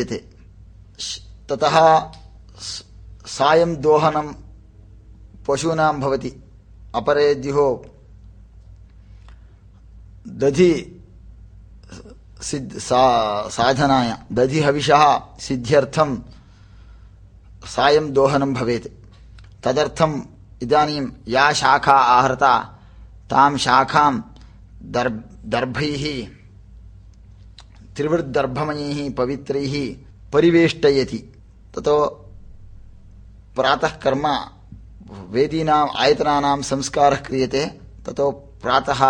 क्रियते ततः सायं दोहनं पशूनां भवति। अपरेद्युः दधि सिद्ध सा साधनाय दधिहविषः सिद्ध्यर्थं सायं दोहनं भवेत्। तदर्थम् इदानीं या शाखा आहृता तां शाखां दर् दर्भैः त्रिवृद्दर्भमयैः पवित्रैः परिवेष्टयति। ततो प्रातः कर्म वेदीनाम् आयतनानां संस्कारः क्रियते। ततो प्रातः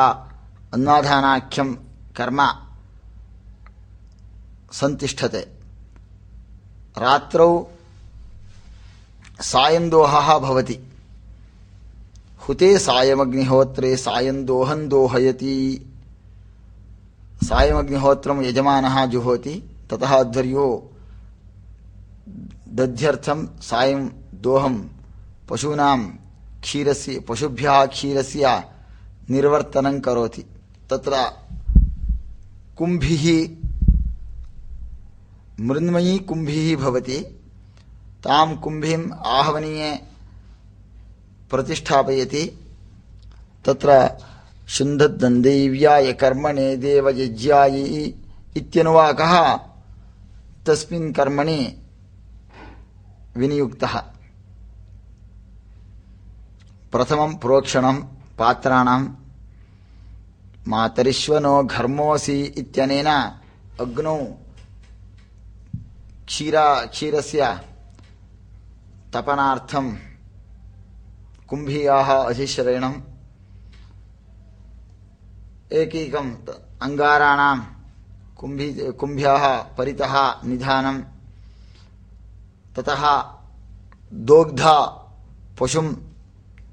अन्वाधानाख्यं कर्म सन्तिष्ठते रात्रौ सायन्दोहः भवति। हुते सायमग्निहोत्रे सायन्दोहं दोहयति। सायमग्निहोत्रं यजमानः जुहोति, ततः अध्वर्यो दध्यर्थं सायं दोहं पशूनां क्षीरस्य, पशुभ्यः क्षीरस्य निर्वर्तनं करोति। तत्र कुम्भिः मृन्मयी कुम्भिः भवति। तां कुम्भिम् आहवनीये प्रतिष्ठापयति। तत्र శుంధద్వందైవ్యాయ కర్మణే దేవయజ్యాయి ఇత్యనువాక తస్మిన్ కర్మణి వినియుక్త ప్రథమం ప్రోక్షణం పాత్రాణం మాతరిశ్వనో ఘర్మోసి ఇత్యనేన అగ్నౌ క్షీరా క్షీరస్య తపనార్థం కుంభీయాः అధిశ్రయణం एकैकम् अङ्गाराणां कुम्भी कुम्भ्याः परितः निधानं ततः दोग्धा पशुं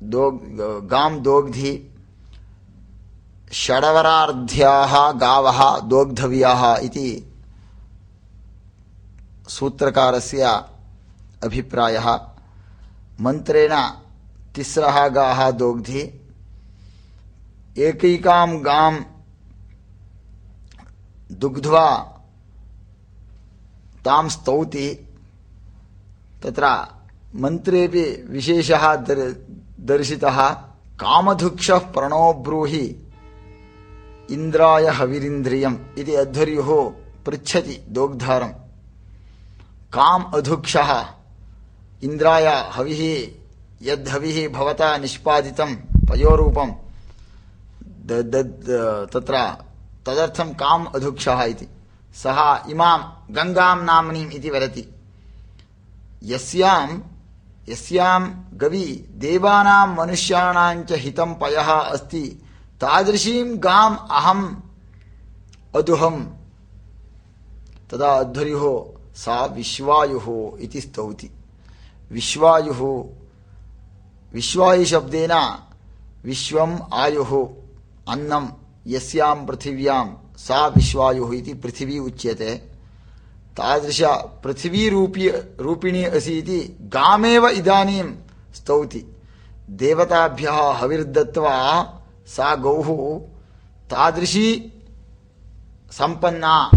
दोग् गां दोग्धि, षडवरार्ध्याः गावः दोग्धव्याः इति सूत्रकारस्य अभिप्रायः। मन्त्रेण तिस्रः गाः दोग्धि एकैकां गां दुग्ध्वा तां स्तौति। तत्र मन्त्रेपि विशेषः दर्शितः। कामधुक्षः प्रणो ब्रूहि इन्द्राय हविरिन्द्रियम् इति अध्वर्युः पृच्छति दोग्धारम्। काम अधुक्षः इन्द्राय हविः यद्धविः भवता निष्पादितं पयोरूपं तत्र तदर्थं काम अधुक्षः इति। सः इमां गङ्गां नाम्नीम् इति वदति। यस्यां यस्यां गवि देवानां मनुष्याणां च हितं पयः अस्ति। तादृशीं गाम् अहम् अदुहम् तदा अध्वर्युः, सा विश्वायुः इति स्तौति। विश्वायुः, विश्वायुशब्देन विश्वम् आयुः। अन्नं यस्यां पृथिव्यां सा विश्वायुः इति पृथिवी उच्यते। तादृश पृथिवीरूपी रूपिणी असि इति गामेव इदानीं स्तौति। देवताभ्यः हविर्दत्त्वा सा गौः तादृशी सम्पन्ना।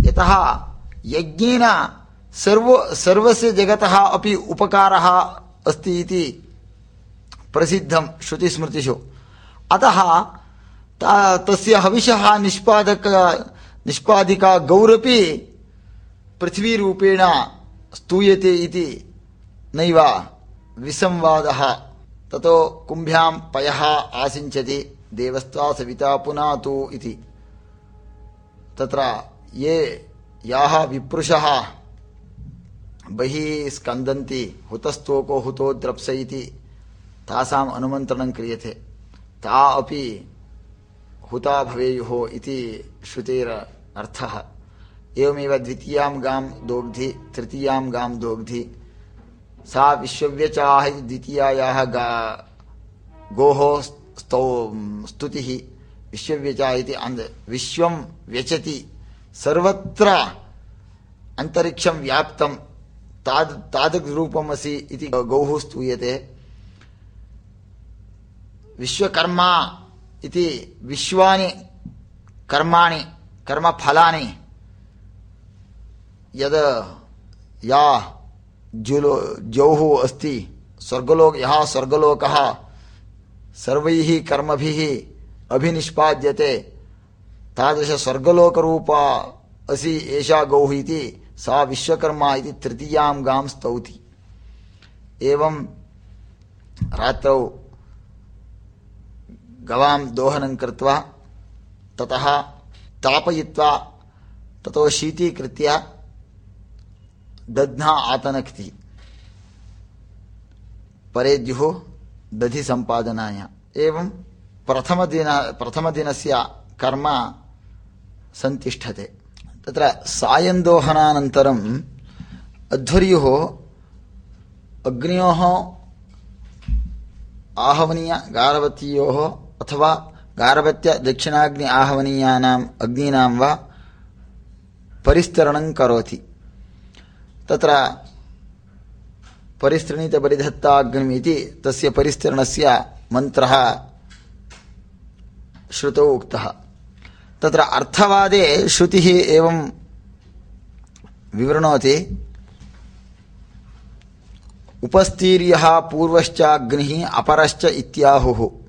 यतः यज्ञेन सर्व, सर्वस्य जगतः अपि उपकारः अस्ति इति प्रसिद्धं श्रुतिस्मृतिषु। अतः तस्य हविषः निष्पादक, निष्पादिका गौरपि पृथ्वीरूपेण स्तूयते इति नैव विसंवादः। ततो कुम्भ्यां पयः आसिञ्चति देवस्त्वा सविता पुनातु इति। तत्र ये याः विप्रुषः बहिः स्कन्दन्ति हुतस्तोको हुतो द्रप्स इति तासाम् अनुमन्त्रणं क्रियते। ता अपि हुता भवेयुः इति श्रुतेर अर्थः। एवमेव द्वितीयां गां दोग्धि, तृतीयां गां दोग्धि। सा विश्वव्यचाः द्वितीयायाः गा, गोः स्तौ, स्तुतिः। विश्वव्यचा इति अन्ध विश्वं व्यचति। सर्वत्र अन्तरिक्षं व्याप्तं, ताद् तादृग्रूपमसि इति गौः स्तूयते। विश्वकर्मा इति विश्वानि, कर्माणि, कर्मफलानि, यद या जुलो जौः अस्ति, स्वर्गलोक, यः स्वर्गलोकः, सर्वैः कर्मभिः अभिनिष्पाद्यते तादृशस्वर्गलोकरूपा असि एषा गौः इति, सा विश्वकर्मा इति तृतीयां गां स्तौति। एवं रात्रौ गवां दोहनं कृत्वा, ततः तापयित्वा, ततो शीतीकृत्य दध्ना आतनक्ति। परेद्युः दधिसम्पादनाय एवं प्रथमदिन, प्रथमदिनस्य कर्म सन्तिष्ठते तत्र सायन्दोहनानन्तरम् अध्वर्युः अग्न्योः, आहवनीय, गारवत्योः अथवा गारवत्य दक्षिणाग्नि आहवनीयानाम् अग्नीनां वा परिस्तरणं करोति। तत्र परिस्तृणीतपरिधत्ताग्निमिति तस्य परिस्तरणस्य मन्त्रः श्रुतौ उक्तः। तत्र अर्थवादे श्रुतिः एवं विवृणोति। उपस्तीर्यः पूर्वश्चाग्निः अपरश्च इत्याहुः।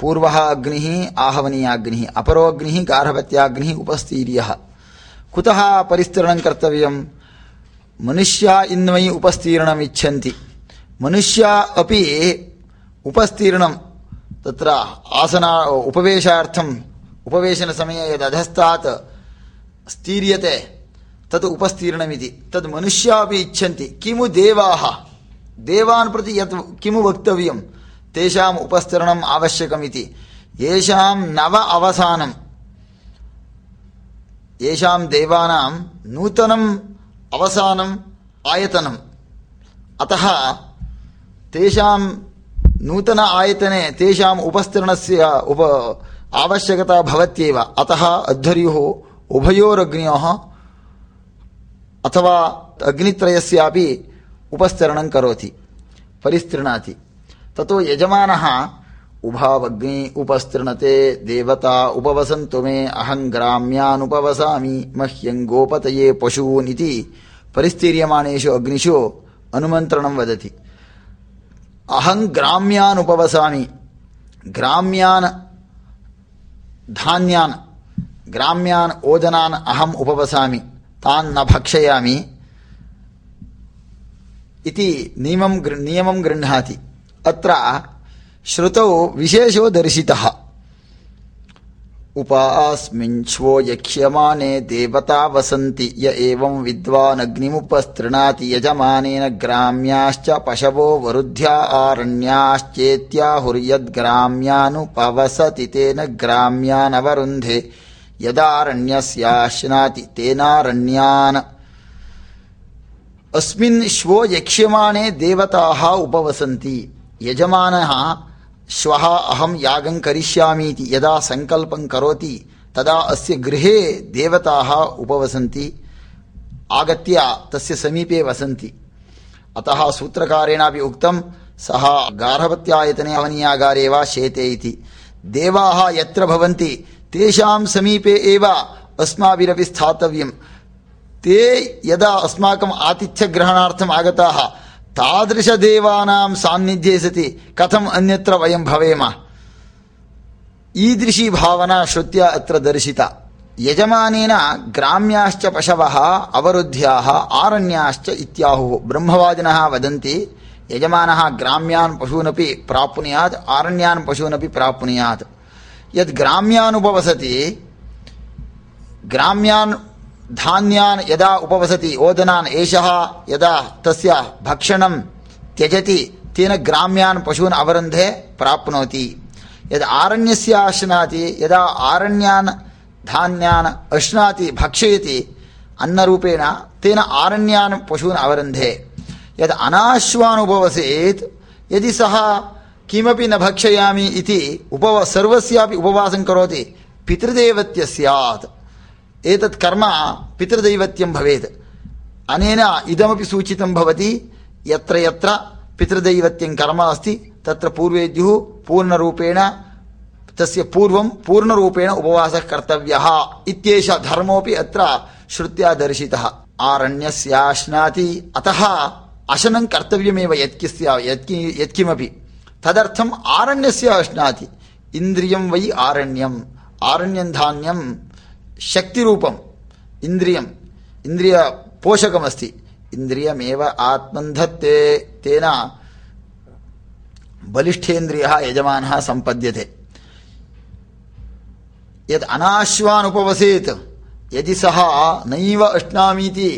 पूर्वः अग्निः आहवनीयाग्निः अपरोऽग्निः गार्हपत्याग्निः उपस्तीर्यः। कुतः परिस्तरणं कर्तव्यं? मनुष्या इन्वयि उपस्तीर्णम् इच्छन्ति। मनुष्या अपि उपस्तीर्णं तत्र आसना, उपवेशार्थम्, उपवेशनसमये यदधस्तात् स्तीर्यते, तत् उपस्तीर्णमिति। तद् मनुष्या अपि इच्छन्ति। किमु देवाः? देवान् प्रति यत् किमु वक्तव्यं తేషాం ఉపస్థరణం ఆవశ్యకం ఇది ఏషాం నవ అవసానం ఏషాం దేవానాం నూతనం అవసానం ఆయతనం అత తేషాం నూతన ఆయతనే తేషాం ఉపస్తరణస్య ఉప ఆవశ్యకత భవత్యవ అత అధ్వర్యు ఉభయోరగ్నో అథవా అగ్నిత్రయస్యాపి ఉపస్థరణం కరోతి పరిస్తృణాతి परिस्तृणाति ततो यजमानः उभावग्नि उपस्तृणते देवता उपवसन्तु मे अहं ग्राम्यानुपवसामि मह्यं गोपतये पशून् इति परिस्तीर्यमाणेषु अग्निषु अनुमन्त्रणं वदति अहं ग्राम्यानुपवसामि ग्राम्यान् धान्यान् ग्राम्यान् ओदनान् अहम् उपवसामि तान् न भक्षयामि इति नियमं नियमं गृह्णाति अत्र श्रुतौ विशेषो दर्शितः। उपास्मिन्श्वो यक्ष्यमाणे देवता वसन्ति, य एवं विद्वानग्निमुपस्तृणाति यजमानेन ग्राम्याश्च पशवो वरुध्या आरण्याश्चेत्याहुर्यद्ग्राम्यानुपवसति तेन ग्राम्यानवरुन्धे। यदारण्यस्याश्नाति तेनारण्यान्। अस्मिन् श्वो यक्ष्यमाणे देवताः उपवसन्ति। यजमानः श्वः अहं यागं करिष्यामीति यदा सङ्कल्पं करोति, तदा अस्य गृहे देवताः उपवसन्ति, आगत्य तस्य समीपे वसन्ति। अतः सूत्रकारेणापि उक्तं, सः गार्हपत्यायतने हवनीयागारे वा शेते इति। देवाः यत्र भवन्ति, तेषां समीपे एव अस्माभिरपि स्थातव्यं। ते यदा अस्माकम् आतिथ्यग्रहणार्थम् आगताः తాదృశ దేవానాం సాన్నిధ్యే సతి కథం అన్యత్ర వయం భవేమ. ఈదృశీ భావన శ్రుత్య అత్ర దర్శిత. యజమానేన గ్రామ్యాశ్చ పశవ అవరుధ్యా ఆరణ్యాశ్చ ఇత్యాహు. బ్రహ్మవాదిన వదంతి యజమాన గ్రామ్యాన్ పశూనపి ప్రాప్నుయాత్ ఆరణ్యాన్ పశూనపి ప్రాప్నుయాత్. యద్ గ్రామ్యానుపవసతి గ్రామ్యాన్ धान्यान् यदा उपवसति, ओदनान् एषः यदा तस्य भक्षणं त्यजति, तेन ग्राम्यान् पशून् अवरुन्धे प्राप्नोति। यद् आरण्यस्य अश्नाति यदा आरण्यान् धान्यान् अश्नाति, भक्षयति, अन्नरूपेण तेन आरण्यान् पशून् अवरुन्धे। यद् अनाश्वान् उपवसेत् यदि सः किमपि न भक्षयामि इति उपव, सर्वस्यापि उपवासं करोति, पितृदेवत्य स्यात्। एतत् कर्म पितृदैवत्यं भवेत्। अनेन इदमपि सूचितं भवति, यत्र यत्र पितृदैवत्यं कर्म अस्ति, तत्र पूर्वेद्युः पूर्णरूपेण, तस्य पूर्वं पूर्णरूपेण उपवासः कर्तव्यः इत्येष धर्मोऽपि अत्र श्रुत्या दर्शितः। आरण्यस्याश्नाति अतः अशनं कर्तव्यमेव यत्किस्या, यत्कि, यत्किमपि। तदर्थम् आरण्यस्य अश्नाति इन्द्रियं वै आरण्यम्, आरण्यं धान्यं शक्तिरूपम् इन्द्रियम् इन्द्रियपोषकमस्ति इन्द्रियमेव आत्मन्धत्ते तेन बलिष्ठेन्द्रियः यजमानः सम्पद्यते यद् अनाश्वान् उपवसेत् यदि सः नैव अश्नामीति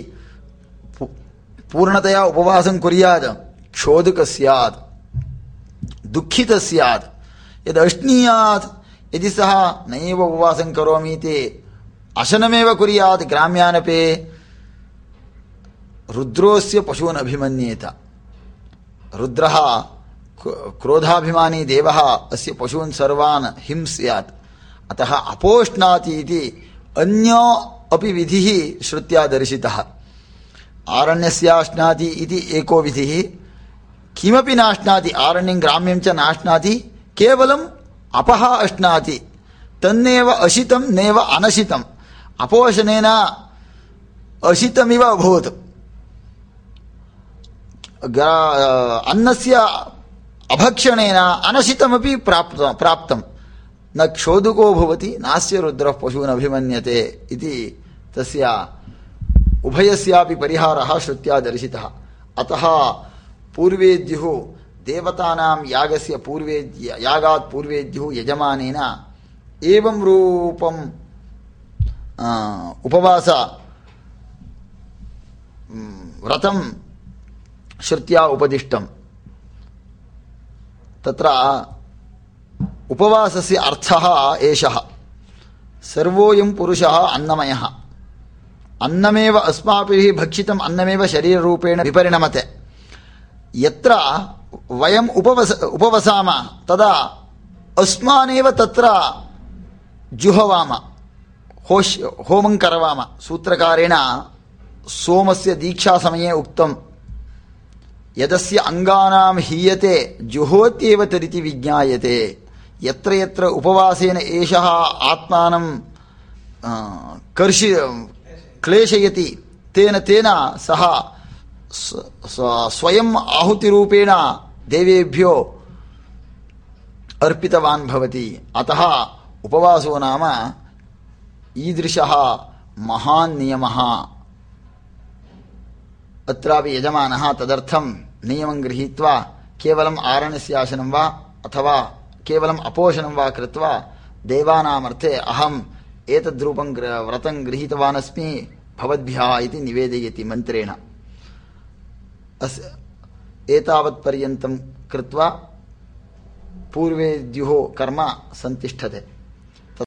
पूर्णतया उपवासं कुर्यात् क्षोदकः स्यात् दुःखितः स्यात् यद् अश्नीयात् यदि सः नैव उपवासं करोमि इति अशनमेव कुर्यात् ग्राम्यानपि रुद्रोस्य पशून् अभिमन्येत। रुद्रः क्रोधाभिमानी देवः, अस्य पशून् सर्वान् हिंस्यात्। अतः अपोष्णाति इति अन्यो अपि विधिः श्रुत्या दर्शितः। आरण्यस्याश्नाति इति एको विधिः। किमपि नाश्नाति आरण्यं ग्राम्यं च नाश्नाति केवलम् अपः अश्नाति तन्नेव अशितं नेव अनशितम्। अपोषणेन अशितमिव अभवत् अन्नस्य अभक्षणेन अनशितमपि प्राप्त, प्राप्तं। न क्षोदुको भवति, नास्य रुद्रः पशून् अभिमन्यते इति तस्य उभयस्यापि परिहारः श्रुत्या दर्शितः अतः पूर्वेद्युः देवतानां यागस्य पूर्वेद्य, यागात् पूर्वेद्युः यजमानेन एवं रूपं उपवास व्रतं श्रुत्या उपदिष्टम् तत्र उपवासस्य अर्थः एषः सर्वोऽयं पुरुषः अन्नमयः अन्नमेव अस्माभिः भक्षितम् अन्नमेव शरीररूपेण विपरिणमते यत्र वयम् उपवस उपवसामः तदा अस्मानेव तत्र హోష్ హోమం కరవామ. సూత్రకారేణ సోమస్య దీక్షా సమయే ఉక్తం. యదస్య అంగానాం హీయతే జుహోత్యేవ తరితి విజ్ఞాయతే. ఎత్ర ఎత్ర ఉపవాసేన ఏష ఆత్మానం కర్షి క్లేశయతి. తేన తేన సహ స్వయం ఆహుతి రూపేణ దేవేభ్యో అర్పితవాన్ భవతి. అత ఉపవాసో నామ ईदृशः महान् नियमः। अत्रापि यजमानः तदर्थं नियमं गृहीत्वा केवलम् आरणस्यासनं वा अथवा केवलम् अपोषणं वा कृत्वा देवानामर्थे अहम् एतद्रूपं व्रतं गृहीतवान् अस्मि भवद्भ्यः इति निवेदयति मन्त्रेण। अस्, एतावत्पर्यन्तं कृत्वा पूर्वेद्युः कर्म सन्तिष्ठते